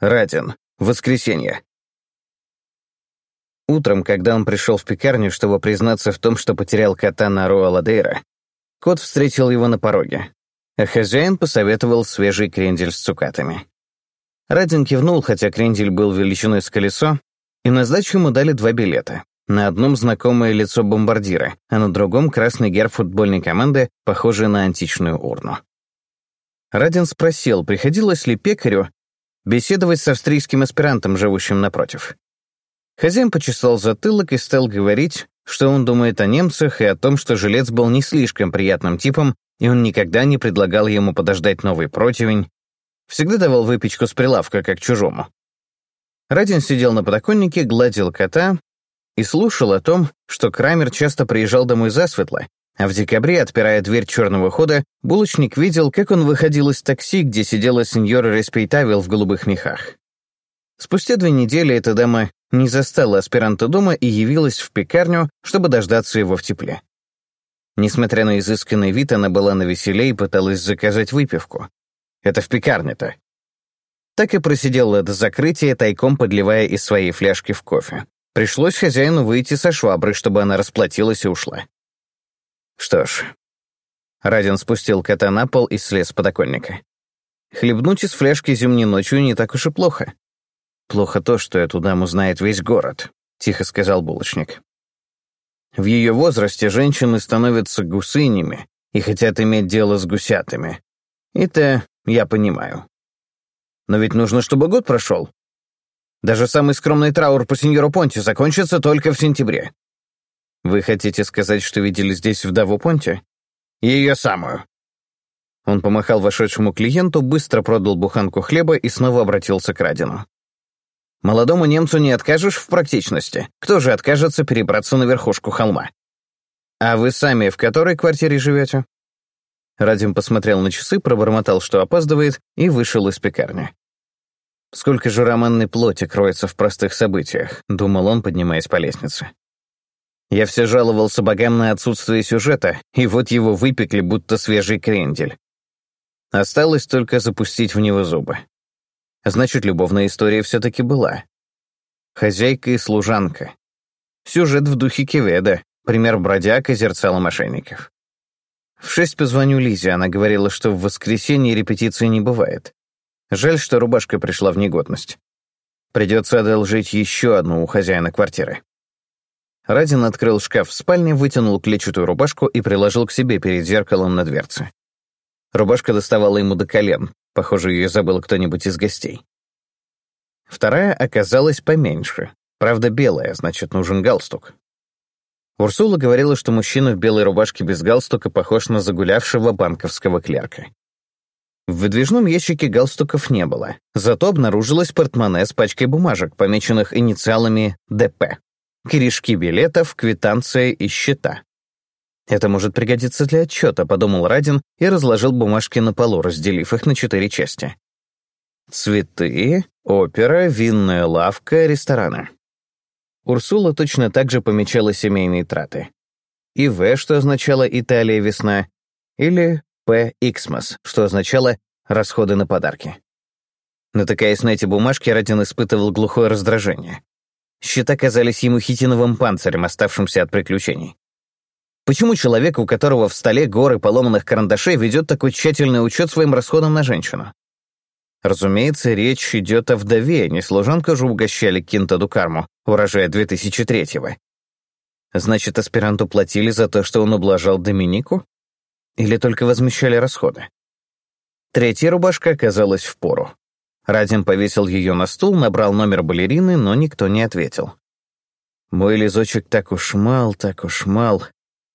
Радин. Воскресенье. Утром, когда он пришел в пекарню, чтобы признаться в том, что потерял кота на Руа-Ладейра, кот встретил его на пороге, а хозяин посоветовал свежий крендель с цукатами. Радин кивнул, хотя крендель был величиной с колесо, и на сдачу ему дали два билета. На одном знакомое лицо бомбардира, а на другом красный герб футбольной команды, похожий на античную урну. Радин спросил, приходилось ли пекарю беседовать с австрийским аспирантом, живущим напротив. Хозяин почесал затылок и стал говорить, что он думает о немцах и о том, что жилец был не слишком приятным типом, и он никогда не предлагал ему подождать новый противень, всегда давал выпечку с прилавка, как чужому. Радин сидел на подоконнике, гладил кота и слушал о том, что Крамер часто приезжал домой засветло, а в декабре, отпирая дверь черного хода, булочник видел, как он выходил из такси, где сидела сеньора Респейтавил в голубых мехах. Спустя две недели эта дама не застала аспиранта дома и явилась в пекарню, чтобы дождаться его в тепле. Несмотря на изысканный вид, она была навеселе и пыталась заказать выпивку. Это в пекарне-то. Так и просидела до закрытия, тайком подливая из своей фляжки в кофе. Пришлось хозяину выйти со швабры, чтобы она расплатилась и ушла. Что ж. Радин спустил кота на пол и слез с подоконника. Хлебнуть из фляжки зимней ночью не так уж и плохо. Плохо то, что эту даму знает весь город, тихо сказал булочник. В ее возрасте женщины становятся гусынями и хотят иметь дело с гусятами. Это я понимаю. Но ведь нужно, чтобы год прошел. Даже самый скромный траур по сеньору Понте закончится только в сентябре. «Вы хотите сказать, что видели здесь вдову Понти?» «Ее самую». Он помахал вошедшему клиенту, быстро продал буханку хлеба и снова обратился к Радину. «Молодому немцу не откажешь в практичности. Кто же откажется перебраться на верхушку холма?» «А вы сами в которой квартире живете?» Радим посмотрел на часы, пробормотал, что опаздывает, и вышел из пекарни. «Сколько же романной плоти кроется в простых событиях», — думал он, поднимаясь по лестнице. Я все жаловался богам на отсутствие сюжета, и вот его выпекли, будто свежий крендель. Осталось только запустить в него зубы. Значит, любовная история все-таки была. Хозяйка и служанка. Сюжет в духе Кеведа, пример бродяг и зерцала мошенников. В шесть позвоню Лизе, она говорила, что в воскресенье репетиции не бывает. Жаль, что рубашка пришла в негодность. Придется одолжить еще одну у хозяина квартиры. Радин открыл шкаф в спальне, вытянул клетчатую рубашку и приложил к себе перед зеркалом на дверце. Рубашка доставала ему до колен. Похоже, ее забыл кто-нибудь из гостей. Вторая оказалась поменьше. Правда, белая, значит, нужен галстук. Урсула говорила, что мужчина в белой рубашке без галстука похож на загулявшего банковского клерка. В выдвижном ящике галстуков не было, зато обнаружилось портмоне с пачкой бумажек, помеченных инициалами «ДП» корешки билетов, квитанция и счета. «Это может пригодиться для отчета», — подумал Радин и разложил бумажки на полу, разделив их на четыре части. Цветы, опера, винная лавка, рестораны. Урсула точно так же помечала семейные траты. И В, что означало «Италия весна», или П. Иксмас, что означало «расходы на подарки». Натыкаясь на эти бумажки, Радин испытывал глухое раздражение. Счета казались ему хитиновым панцирем, оставшимся от приключений. Почему человек, у которого в столе горы поломанных карандашей, ведет такой тщательный учет своим расходам на женщину? Разумеется, речь идет о вдове, не служанка же угощали Кинта Дукарму, урожая 2003-го. Значит, аспиранту платили за то, что он ублажал Доминику? Или только возмещали расходы? Третья рубашка оказалась в пору. Радин повесил ее на стул, набрал номер балерины, но никто не ответил. Мой лизочек так уж мал, так уж мал,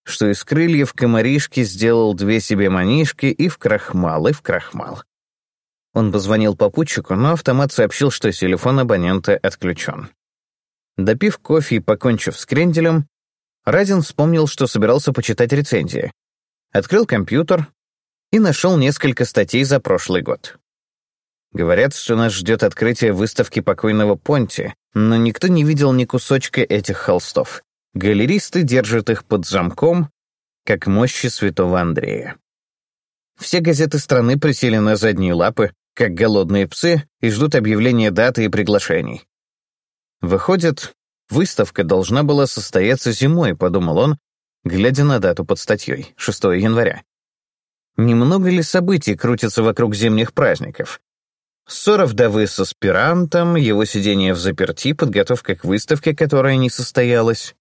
что из крыльев комаришки сделал две себе манишки и в крахмал, и в крахмал. Он позвонил попутчику, но автомат сообщил, что телефон абонента отключен. Допив кофе и покончив с кренделем, Радин вспомнил, что собирался почитать рецензии. Открыл компьютер и нашел несколько статей за прошлый год. Говорят, что нас ждет открытие выставки покойного Понти, но никто не видел ни кусочка этих холстов. Галеристы держат их под замком, как мощи святого Андрея. Все газеты страны присели на задние лапы, как голодные псы, и ждут объявления даты и приглашений. Выходит, выставка должна была состояться зимой, подумал он, глядя на дату под статьей, 6 января. Немного ли событий крутится вокруг зимних праздников? Ссора вдовы с аспирантом, его сидение в заперти, подготовка к выставке, которая не состоялась.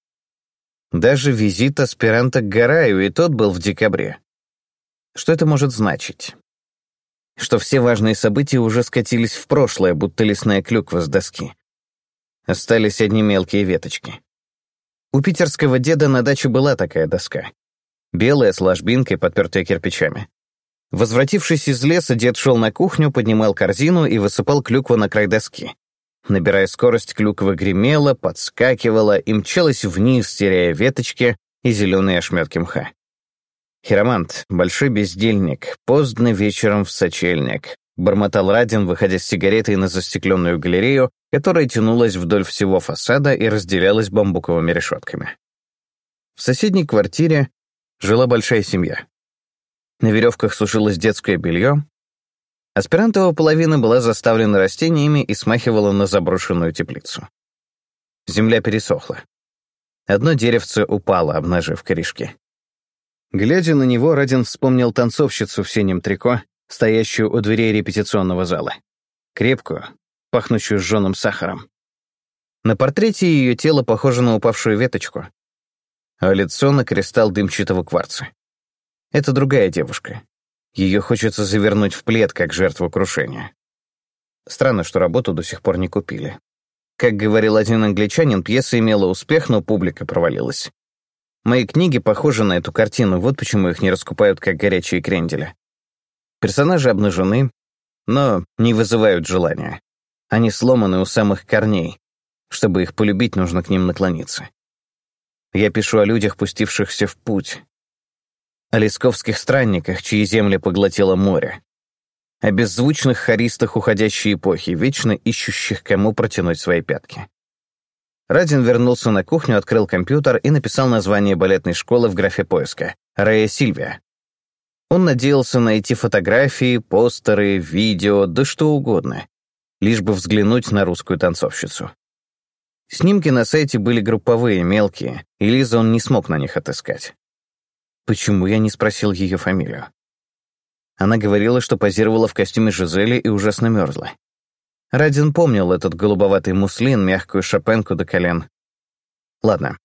Даже визит аспиранта к Гараю, и тот был в декабре. Что это может значить? Что все важные события уже скатились в прошлое, будто лесная клюква с доски. Остались одни мелкие веточки. У питерского деда на даче была такая доска. Белая, с ложбинкой, подпертая кирпичами. Возвратившись из леса, дед шел на кухню, поднимал корзину и высыпал клюкву на край доски. Набирая скорость, клюква гремела, подскакивала и мчалась вниз, теряя веточки и зеленые ошметки мха. Хиромант, большой бездельник, поздно вечером в сочельник, бормотал Радин, выходя с сигаретой на застекленную галерею, которая тянулась вдоль всего фасада и разделялась бамбуковыми решетками. В соседней квартире жила большая семья. На веревках сушилось детское белье. Аспирантова половина была заставлена растениями и смахивала на заброшенную теплицу. Земля пересохла. Одно деревце упало, обнажив корешки. Глядя на него, Радин вспомнил танцовщицу в синем трико, стоящую у дверей репетиционного зала. Крепкую, пахнущую сжёным сахаром. На портрете ее тело похоже на упавшую веточку, а лицо на кристалл дымчатого кварца. Это другая девушка. Ее хочется завернуть в плед, как жертву крушения. Странно, что работу до сих пор не купили. Как говорил один англичанин, пьеса имела успех, но публика провалилась. Мои книги похожи на эту картину, вот почему их не раскупают, как горячие крендели. Персонажи обнажены, но не вызывают желания. Они сломаны у самых корней. Чтобы их полюбить, нужно к ним наклониться. Я пишу о людях, пустившихся в путь, о лесковских странниках, чьи земли поглотило море, о беззвучных хористах уходящей эпохи, вечно ищущих, кому протянуть свои пятки. Радин вернулся на кухню, открыл компьютер и написал название балетной школы в графе поиска — Рея Сильвия. Он надеялся найти фотографии, постеры, видео, да что угодно, лишь бы взглянуть на русскую танцовщицу. Снимки на сайте были групповые, мелкие, и Лиза он не смог на них отыскать. Почему я не спросил ее фамилию? Она говорила, что позировала в костюме Жизели и ужасно мерзла. Радин помнил этот голубоватый муслин, мягкую шопенку до колен. Ладно,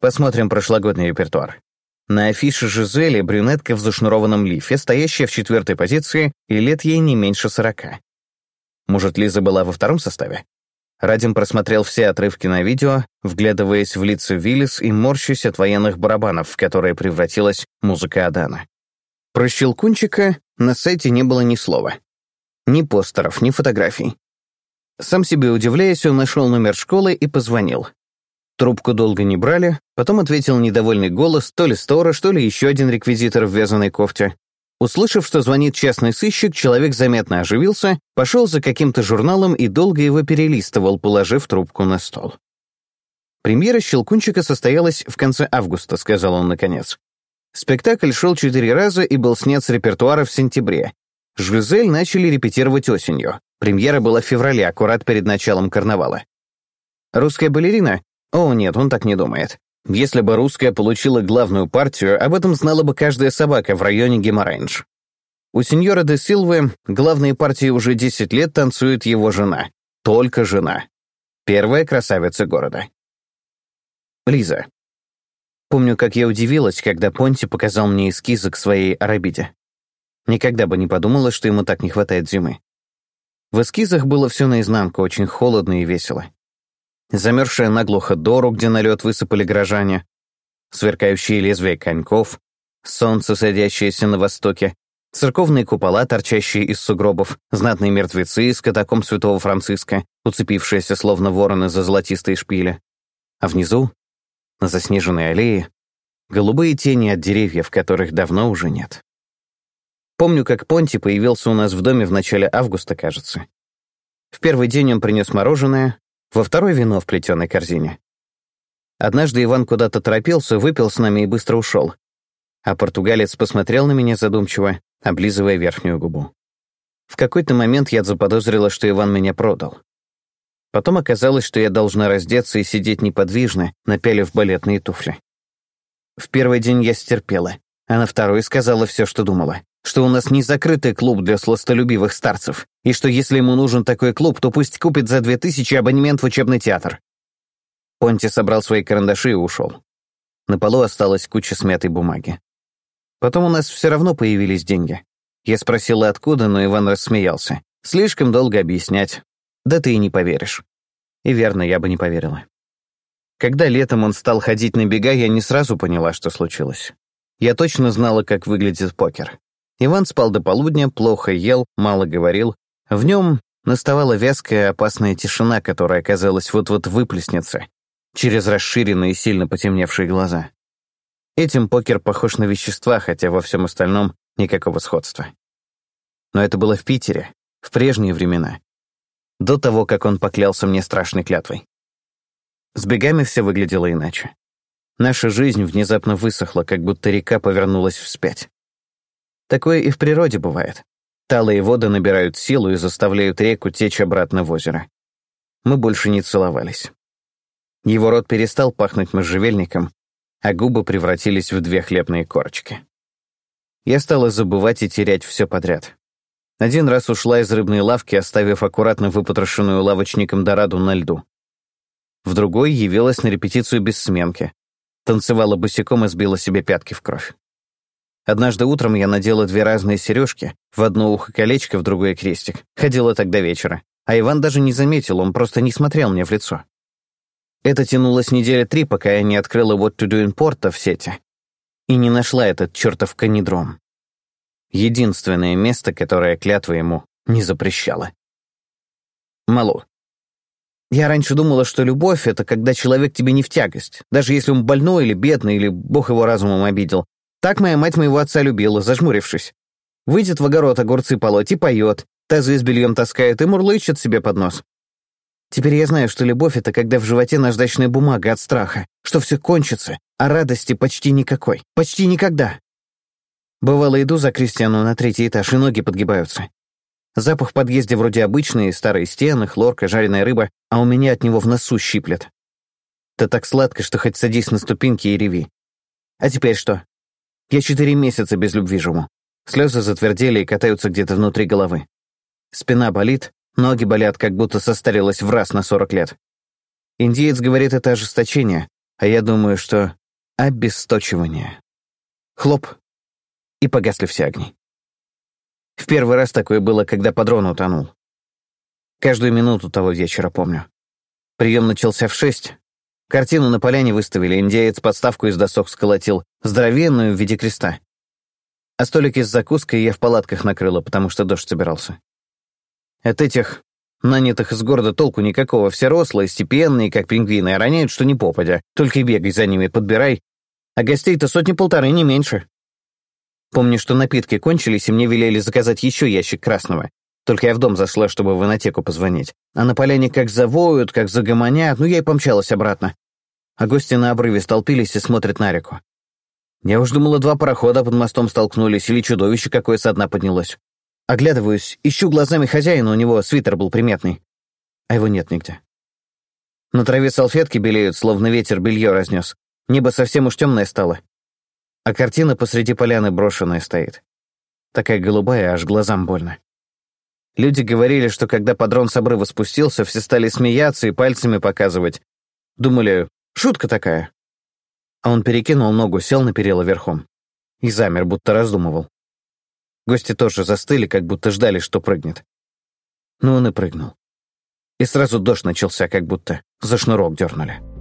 посмотрим прошлогодний репертуар. На афише Жизели брюнетка в зашнурованном лифе, стоящая в четвертой позиции, и лет ей не меньше сорока. Может, Лиза была во втором составе? Радим просмотрел все отрывки на видео, вглядываясь в лица Виллис и морщась от военных барабанов, в которые превратилась музыка Адана. Про Щелкунчика на сайте не было ни слова. Ни постеров, ни фотографий. Сам себе удивляясь, он нашел номер школы и позвонил. Трубку долго не брали, потом ответил недовольный голос, то ли сторож, то ли еще один реквизитор в вязаной кофте. Услышав, что звонит частный сыщик, человек заметно оживился, пошел за каким-то журналом и долго его перелистывал, положив трубку на стол. «Премьера «Щелкунчика» состоялась в конце августа», — сказал он наконец. Спектакль шел четыре раза и был снят с репертуара в сентябре. «Жизель» начали репетировать осенью. Премьера была в феврале, аккурат перед началом карнавала. «Русская балерина?» О, нет, он так не думает. Если бы русская получила главную партию, об этом знала бы каждая собака в районе Геморрейндж. У сеньора де Силвы главные партии уже 10 лет танцует его жена. Только жена. Первая красавица города. Лиза. Помню, как я удивилась, когда Понти показал мне эскизы к своей Арабиде. Никогда бы не подумала, что ему так не хватает зимы. В эскизах было все наизнанку, очень холодно и весело замерзшая наглухо дору, где на лед высыпали горожане, сверкающие лезвия коньков, солнце, садящееся на востоке, церковные купола, торчащие из сугробов, знатные мертвецы из катакомб святого Франциска, уцепившиеся словно вороны за золотистые шпили. А внизу, на заснеженной аллее, голубые тени от деревьев, которых давно уже нет. Помню, как Понти появился у нас в доме в начале августа, кажется. В первый день он принес мороженое, во второй вино в плетеной корзине. Однажды Иван куда-то торопился, выпил с нами и быстро ушел. А португалец посмотрел на меня задумчиво, облизывая верхнюю губу. В какой-то момент я заподозрила, что Иван меня продал. Потом оказалось, что я должна раздеться и сидеть неподвижно, напялив балетные туфли. В первый день я стерпела, а на второй сказала все, что думала. Что у нас не закрытый клуб для сластолюбивых старцев, и что если ему нужен такой клуб, то пусть купит за две тысячи абонемент в учебный театр. Понти собрал свои карандаши и ушел. На полу осталась куча смятой бумаги. Потом у нас все равно появились деньги. Я спросила, откуда, но Иван рассмеялся. Слишком долго объяснять. Да ты и не поверишь. И верно, я бы не поверила. Когда летом он стал ходить на бега, я не сразу поняла, что случилось. Я точно знала, как выглядит покер. Иван спал до полудня, плохо ел, мало говорил. В нем наставала вязкая опасная тишина, которая, казалось, вот-вот выплеснется через расширенные, сильно потемневшие глаза. Этим покер похож на вещества, хотя во всем остальном никакого сходства. Но это было в Питере, в прежние времена, до того, как он поклялся мне страшной клятвой. С бегами все выглядело иначе. Наша жизнь внезапно высохла, как будто река повернулась вспять. Такое и в природе бывает. Талые воды набирают силу и заставляют реку течь обратно в озеро. Мы больше не целовались. Его рот перестал пахнуть можжевельником, а губы превратились в две хлебные корочки. Я стала забывать и терять все подряд. Один раз ушла из рыбной лавки, оставив аккуратно выпотрошенную лавочником дораду на льду. В другой явилась на репетицию без сменки. Танцевала босиком и сбила себе пятки в кровь. Однажды утром я надела две разные сережки, в одно ухо колечко, в другое крестик. Ходила тогда вечера. А Иван даже не заметил, он просто не смотрел мне в лицо. Это тянулось недели три, пока я не открыла What to do in Porto в сети и не нашла этот чертов канидром. Единственное место, которое клятва ему не запрещала. Малу. Я раньше думала, что любовь — это когда человек тебе не в тягость, даже если он больной или бедный, или бог его разумом обидел. Так моя мать моего отца любила, зажмурившись. Выйдет в огород огурцы полоть и поет, тазы с бельем таскает и мурлычет себе под нос. Теперь я знаю, что любовь — это когда в животе наждачная бумага от страха, что все кончится, а радости почти никакой. Почти никогда. Бывало, иду за Кристиану на третий этаж, и ноги подгибаются. Запах в подъезде вроде обычный, старые стены, хлорка, жареная рыба, а у меня от него в носу щиплет. Это так сладко, что хоть садись на ступеньки и реви. А теперь что? Я четыре месяца без любви живу. Слезы затвердели и катаются где-то внутри головы. Спина болит, ноги болят, как будто состарилась в раз на сорок лет. Индиец говорит, это ожесточение, а я думаю, что обесточивание. Хлоп, и погасли все огни. В первый раз такое было, когда подрон утонул. Каждую минуту того вечера помню. Прием начался в шесть. Картину на поляне выставили, индеец подставку из досок сколотил, здоровенную в виде креста. А столики с закуской я в палатках накрыла, потому что дождь собирался. От этих нанятых из города толку никакого, все рослые, степенные, как пингвины, а роняют, что не попадя, только и бегай за ними, подбирай. А гостей-то сотни-полторы, не меньше. Помню, что напитки кончились, и мне велели заказать еще ящик красного. Только я в дом зашла, чтобы в инотеку позвонить. А на поляне как завоют, как загомонят, ну я и помчалась обратно. А гости на обрыве столпились и смотрят на реку. Я уж думала, два парохода под мостом столкнулись, или чудовище какое со дна поднялось. Оглядываюсь, ищу глазами хозяина, у него свитер был приметный. А его нет нигде. На траве салфетки белеют, словно ветер белье разнес. Небо совсем уж темное стало. А картина посреди поляны брошенная стоит. Такая голубая, аж глазам больно. Люди говорили, что когда подрон с обрыва спустился, все стали смеяться и пальцами показывать. Думали, шутка такая. А он перекинул ногу, сел на перила верхом. И замер, будто раздумывал. Гости тоже застыли, как будто ждали, что прыгнет. Но он и прыгнул. И сразу дождь начался, как будто за шнурок дернули.